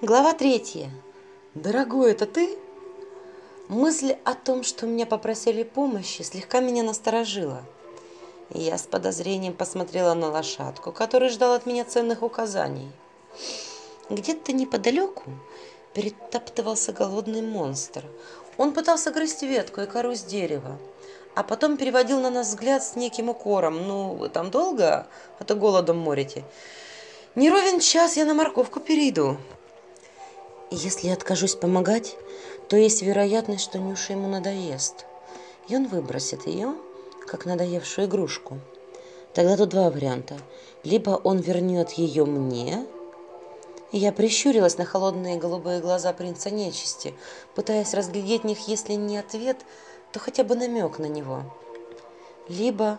Глава третья. Дорогой, это ты? Мысль о том, что меня попросили помощи, слегка меня насторожила. Я с подозрением посмотрела на лошадку, которая ждала от меня ценных указаний. Где-то неподалеку перетаптывался голодный монстр. Он пытался грызть ветку и кору с дерева, а потом переводил на нас взгляд с неким укором. «Ну, вы там долго, а то голодом морите. Не ровен час я на морковку перейду». Если я откажусь помогать, то есть вероятность, что Нюша ему надоест. И он выбросит ее, как надоевшую игрушку. Тогда тут два варианта. Либо он вернет ее мне, я прищурилась на холодные голубые глаза принца нечисти, пытаясь разглядеть в них, если не ответ, то хотя бы намек на него. Либо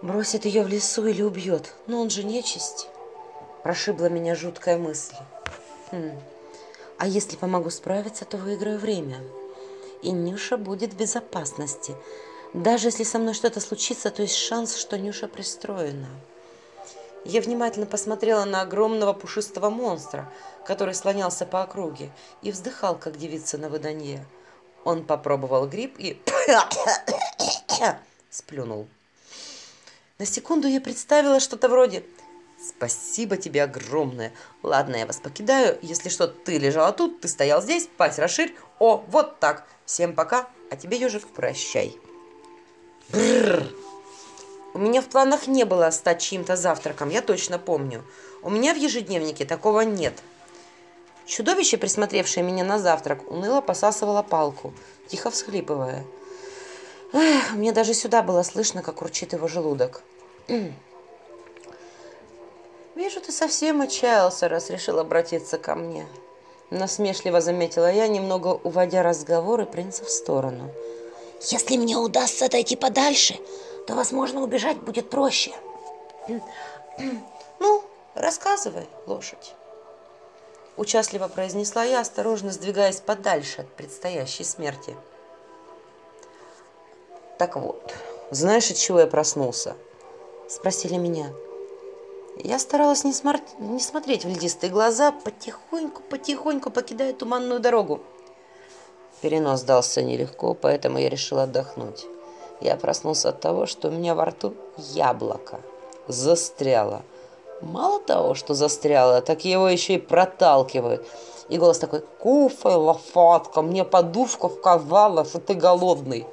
бросит ее в лесу или убьет, но он же нечисть. Прошибла меня жуткая мысль. Хм. А если помогу справиться, то выиграю время. И Нюша будет в безопасности. Даже если со мной что-то случится, то есть шанс, что Нюша пристроена. Я внимательно посмотрела на огромного пушистого монстра, который слонялся по округе, и вздыхал, как девица на выданье. Он попробовал гриб и сплюнул. На секунду я представила что-то вроде Спасибо тебе огромное. Ладно, я вас покидаю. Если что, ты лежала тут, ты стоял здесь, пасть расширь. О, вот так. Всем пока. А тебе, ежик, прощай. Бррр. У меня в планах не было стать чьим-то завтраком, я точно помню. У меня в ежедневнике такого нет. Чудовище, присмотревшее меня на завтрак, уныло посасывало палку, тихо всхлипывая. Эх, мне даже сюда было слышно, как урчит его желудок. «Вижу, ты совсем отчаялся, раз решил обратиться ко мне». Насмешливо заметила я, немного уводя разговор и принца в сторону. «Если мне удастся отойти подальше, то, возможно, убежать будет проще». «Ну, рассказывай, лошадь». Участливо произнесла я, осторожно сдвигаясь подальше от предстоящей смерти. «Так вот, знаешь, от чего я проснулся?» Спросили меня. Я старалась не, смор... не смотреть в льдистые глаза, потихоньку-потихоньку покидая туманную дорогу. Перенос дался нелегко, поэтому я решил отдохнуть. Я проснулся от того, что у меня во рту яблоко застряло. Мало того, что застряло, так его еще и проталкивают. И голос такой, куфай, лофатка, мне подушка вказала, что ты голодный.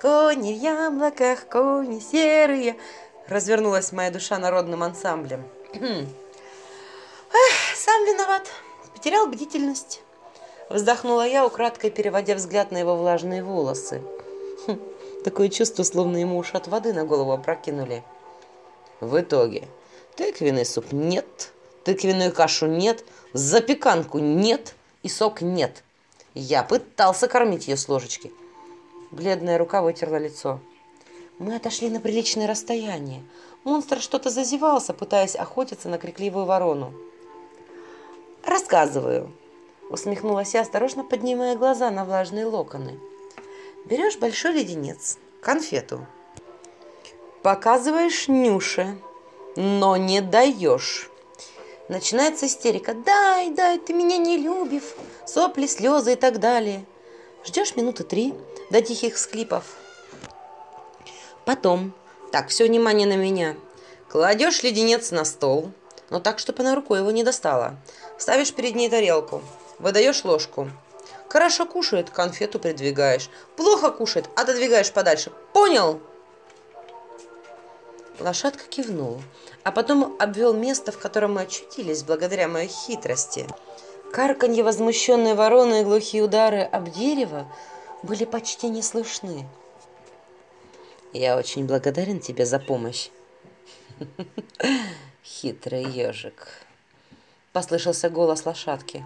Кони в яблоках, кони серые, развернулась моя душа народным ансамблем. Эх, сам виноват, потерял бдительность. Вздохнула я, украдкой переводя взгляд на его влажные волосы. Хм, такое чувство, словно ему уж от воды на голову опрокинули. В итоге тыквенный суп нет, тыквенную кашу нет, запеканку нет и сок нет. Я пытался кормить ее с ложечки. Бледная рука вытерла лицо. Мы отошли на приличное расстояние. Монстр что-то зазевался, пытаясь охотиться на крикливую ворону. «Рассказываю», — усмехнулась я, осторожно поднимая глаза на влажные локоны. «Берешь большой леденец, конфету, показываешь Нюше, но не даешь». Начинается истерика. «Дай, дай, ты меня не любишь!» Сопли, слезы и так далее. Ждешь минуты три до тихих всхлипов. Потом, так, все внимание на меня. Кладешь леденец на стол, но так, чтобы она рукой его не достала. Ставишь перед ней тарелку, выдаешь ложку. Хорошо кушает, конфету придвигаешь. Плохо кушает, отодвигаешь подальше. Понял? Лошадка кивнул, а потом обвел место, в котором мы очутились, благодаря моей хитрости. Карканье возмущенной вороны и глухие удары об дерево были почти не слышны. Я очень благодарен тебе за помощь. Хитрый ежик. Послышался голос лошадки.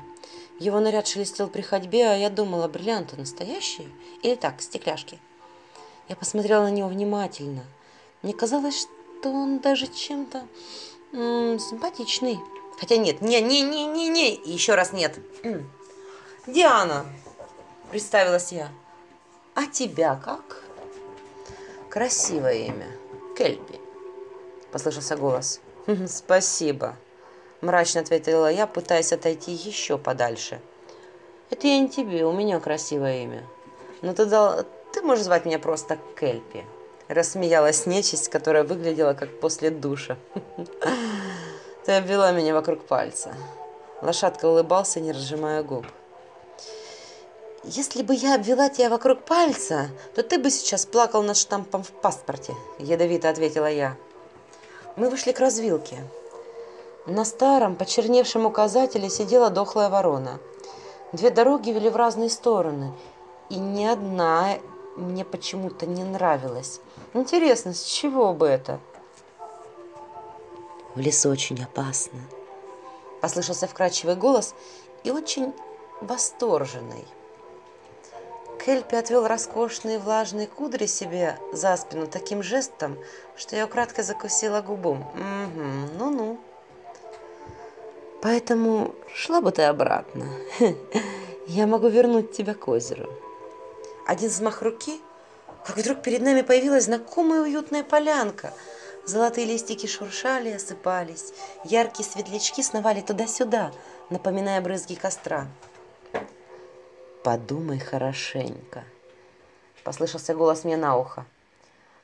Его наряд шелестел при ходьбе, а я думала, бриллианты настоящие или так, стекляшки. Я посмотрела на него внимательно. Мне казалось, что он даже чем-то симпатичный. Хотя нет, не-не-не-не-не, еще раз нет. Диана, представилась я. А тебя как? Красивое имя. Кельпи. Послышался голос. Спасибо. Мрачно ответила я, пытаясь отойти еще подальше. Это я не тебе, у меня красивое имя. Но ты, дал... ты можешь звать меня просто Кельпи. Рассмеялась нечисть, которая выглядела как после душа. Ты обвела меня вокруг пальца. Лошадка улыбался, не разжимая губ. «Если бы я обвела тебя вокруг пальца, то ты бы сейчас плакал над штампом в паспорте», – ядовито ответила я. Мы вышли к развилке. На старом, почерневшем указателе сидела дохлая ворона. Две дороги вели в разные стороны, и ни одна мне почему-то не нравилась. Интересно, с чего бы это? В лесу очень опасно. Послышался вкрадчивый голос и очень восторженный. Кельпи отвел роскошные влажные кудри себе за спину таким жестом, что я украдкой закусила губу. Угу, ну-ну. Поэтому шла бы ты обратно. Я могу вернуть тебя к озеру. Один взмах руки, как вдруг перед нами появилась знакомая уютная полянка. Золотые листики шуршали, осыпались. Яркие светлячки сновали туда-сюда, напоминая брызги костра. «Подумай хорошенько», — послышался голос мне на ухо.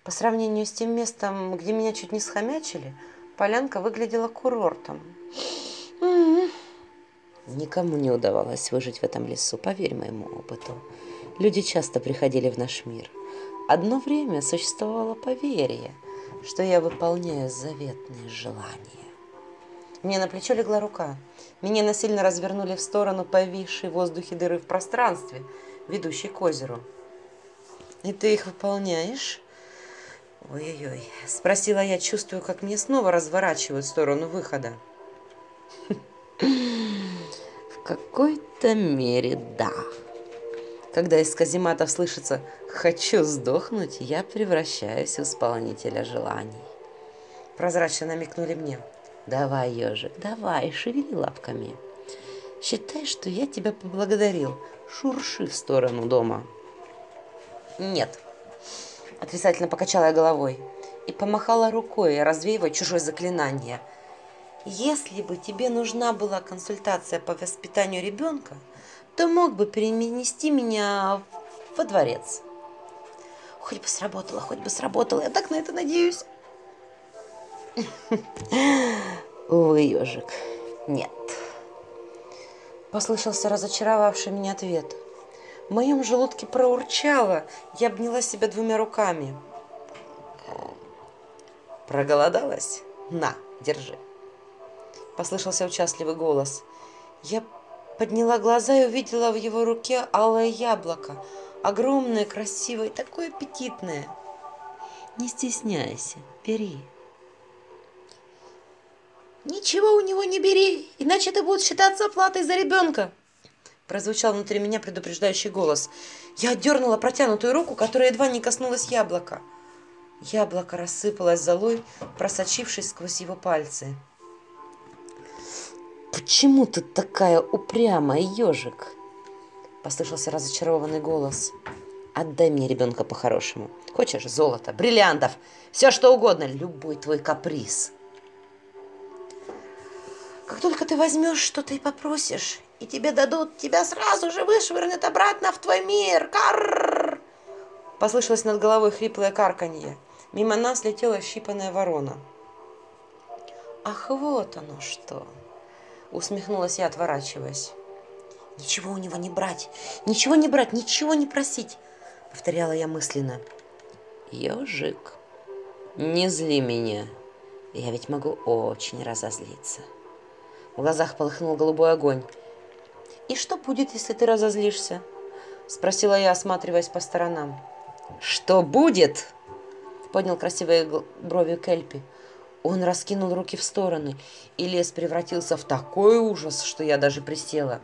По сравнению с тем местом, где меня чуть не схомячили, полянка выглядела курортом. Никому не удавалось выжить в этом лесу, поверь моему опыту. Люди часто приходили в наш мир. Одно время существовало поверье, что я выполняю заветные желания. Мне на плечо легла рука. Меня насильно развернули в сторону повисшей в воздухе дыры в пространстве, ведущей к озеру. «И ты их выполняешь?» «Ой-ой-ой», — спросила я, чувствую, как мне снова разворачивают в сторону выхода. В какой-то мере да. Когда из казематов слышится «хочу сдохнуть», я превращаюсь в исполнителя желаний. Прозрачно намекнули мне. «Давай, ежик, давай, шевели лапками. Считай, что я тебя поблагодарил. Шурши в сторону дома». «Нет», — отрицательно покачала я головой и помахала рукой, развеивая чужое заклинание — если бы тебе нужна была консультация по воспитанию ребенка, то мог бы перенести меня во дворец. Хоть бы сработало, хоть бы сработало. Я так на это надеюсь. Увы, ежик, нет. Послышался разочаровавший меня ответ. В моем желудке проурчало. Я обняла себя двумя руками. Проголодалась? На, держи послышался участливый голос. Я подняла глаза и увидела в его руке алое яблоко. Огромное, красивое, такое аппетитное. Не стесняйся, бери. «Ничего у него не бери, иначе это будет считаться оплатой за ребенка!» Прозвучал внутри меня предупреждающий голос. Я отдернула протянутую руку, которая едва не коснулась яблока. Яблоко рассыпалось золой, просочившись сквозь его пальцы. «Почему ты такая упрямая, ежик?» Послышался разочарованный голос. «Отдай мне ребенка по-хорошему. Хочешь золото, бриллиантов, все что угодно, любой твой каприз». «Как только ты возьмешь что-то и попросишь, и тебе дадут, тебя сразу же вышвырнут обратно в твой мир! Карр!» Послышалось над головой хриплое карканье. Мимо нас летела щипанная ворона. «Ах, вот оно что!» Усмехнулась я, отворачиваясь. «Ничего у него не брать, ничего не брать, ничего не просить!» Повторяла я мысленно. «Ежик, не зли меня, я ведь могу очень разозлиться». В глазах полыхнул голубой огонь. «И что будет, если ты разозлишься?» Спросила я, осматриваясь по сторонам. «Что будет?» Поднял красивые брови Кельпи. Он раскинул руки в стороны, и лес превратился в такой ужас, что я даже присела.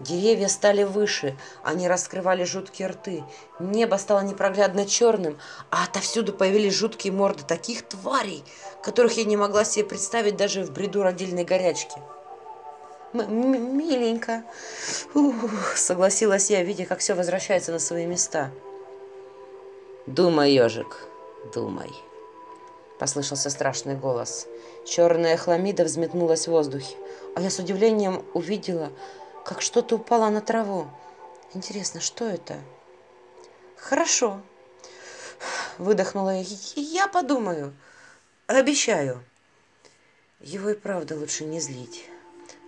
Деревья стали выше, они раскрывали жуткие рты. Небо стало непроглядно черным, а отовсюду появились жуткие морды таких тварей, которых я не могла себе представить даже в бреду родильной горячки. «Миленько», Ух, согласилась я, видя, как все возвращается на свои места. «Думай, ежик, думай». послышался страшный голос. Черная хламида взметнулась в воздухе, а я с удивлением увидела, как что-то упало на траву. Интересно, что это? Хорошо, выдохнула я. Я подумаю. Обещаю. Его и правда лучше не злить.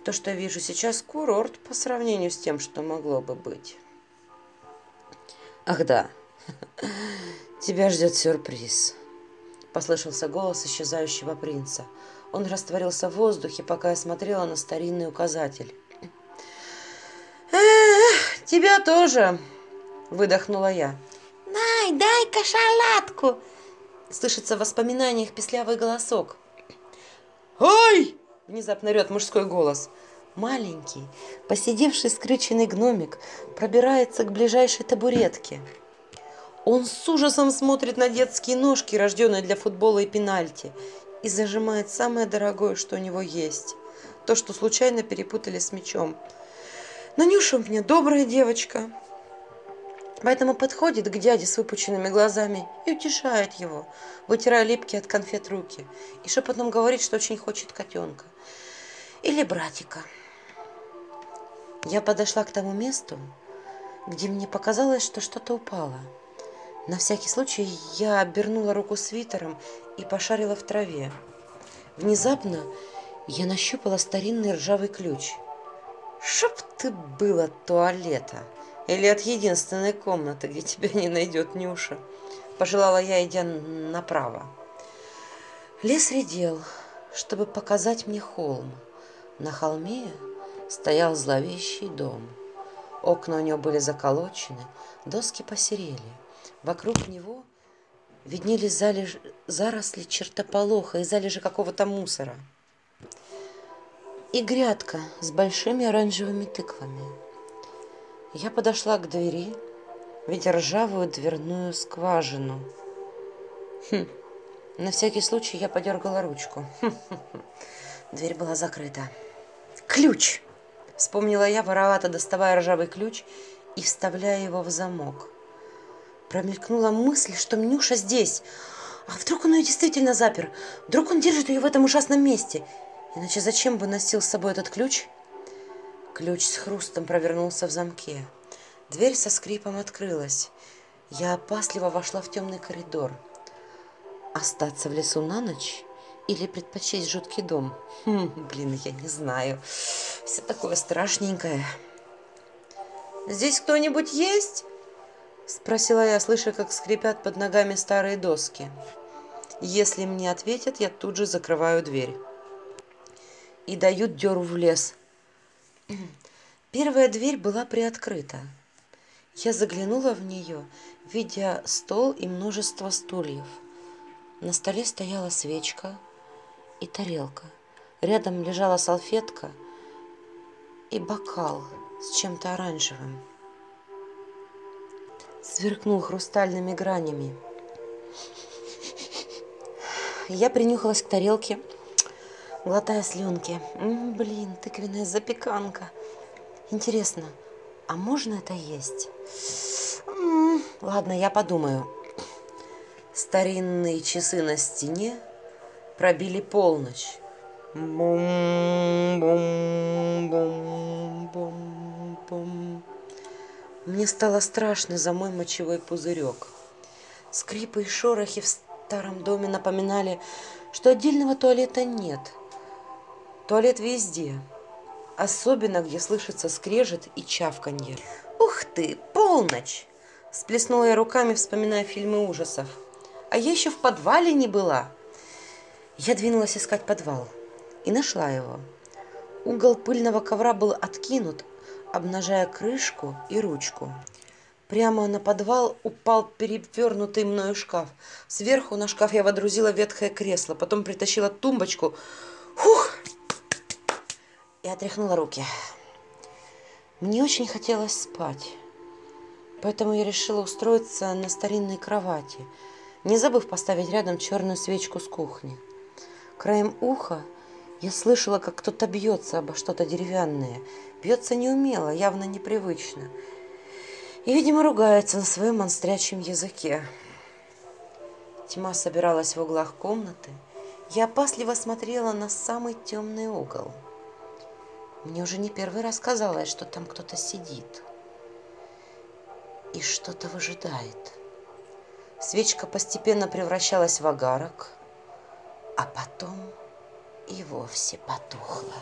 То, что вижу сейчас, курорт по сравнению с тем, что могло бы быть. Ах да, тебя ждет сюрприз. Послышался голос исчезающего принца. Он растворился в воздухе, пока я смотрела на старинный указатель. «Эх, тебя тоже!» – выдохнула я. «Най, дай-ка шалатку!» Слышится в воспоминаниях песлявый голосок. «Ой!» – внезапно рет мужской голос. Маленький, посидевший скрюченный гномик пробирается к ближайшей табуретке. Он с ужасом смотрит на детские ножки, рожденные для футбола и пенальти, и зажимает самое дорогое, что у него есть. То, что случайно перепутали с мячом. Но Нюша у меня добрая девочка, Поэтому подходит к дяде с выпученными глазами и утешает его, вытирая липкие от конфет руки, и шепотом говорит, что очень хочет котенка или братика. Я подошла к тому месту, где мне показалось, что что-то упало. На всякий случай я обернула руку свитером и пошарила в траве. Внезапно я нащупала старинный ржавый ключ. Чтоб ты было туалета! Или от единственной комнаты, где тебя не найдет Нюша. Пожелала я, идя направо. Лес редел, чтобы показать мне холм. На холме стоял зловещий дом. Окна у него были заколочены, доски посерели. Вокруг него виднелись залеж... заросли чертополоха и залежи какого-то мусора. И грядка с большими оранжевыми тыквами – я подошла к двери, видя ржавую дверную скважину. Хм. На всякий случай я подергала ручку. Дверь была закрыта. «Ключ!» — вспомнила я, воровато доставая ржавый ключ и вставляя его в замок. Промелькнула мысль, что Мнюша здесь. А вдруг он ее действительно запер? Вдруг он держит ее в этом ужасном месте? Иначе зачем бы носил с собой этот ключ? Ключ с хрустом провернулся в замке. Дверь со скрипом открылась. Я опасливо вошла в темный коридор. Остаться в лесу на ночь или предпочесть жуткий дом? Хм, блин, я не знаю. Все такое страшненькое. «Здесь кто-нибудь есть?» Спросила я, слыша, как скрипят под ногами старые доски. Если мне ответят, я тут же закрываю дверь. И дают дёру в лес – Первая дверь была приоткрыта. Я заглянула в нее, видя стол и множество стульев. На столе стояла свечка и тарелка. Рядом лежала салфетка и бокал с чем-то оранжевым. Сверкнул хрустальными гранями. Я принюхалась к тарелке, глотая слюнки. Блин, тыквенная запеканка. Интересно, а можно это есть? Ладно, я подумаю. Старинные часы на стене пробили полночь. Бум-бум-бум-бум-бум. Мне стало страшно за мой мочевой пузырек. Скрипы и шорохи в старом доме напоминали, что отдельного туалета нет – Туалет везде, особенно где слышится скрежет и чавканье. «Ух ты, полночь!» Сплеснула я руками, вспоминая фильмы ужасов. «А я еще в подвале не была!» Я двинулась искать подвал и нашла его. Угол пыльного ковра был откинут, обнажая крышку и ручку. Прямо на подвал упал перевернутый мною шкаф. Сверху на шкаф я водрузила ветхое кресло, потом притащила тумбочку. И отряхнула руки. Мне очень хотелось спать, поэтому я решила устроиться на старинной кровати, не забыв поставить рядом черную свечку с кухни. Краем уха я слышала, как кто-то бьется обо что-то деревянное. Бьется неумело, явно непривычно. И, видимо, ругается на своем монстрячьем языке. Тьма собиралась в углах комнаты. Я опасливо смотрела на самый темный угол. Мне уже не первый раз казалось, что там кто-то сидит и что-то выжидает. Свечка постепенно превращалась в огарок, а потом и вовсе потухла.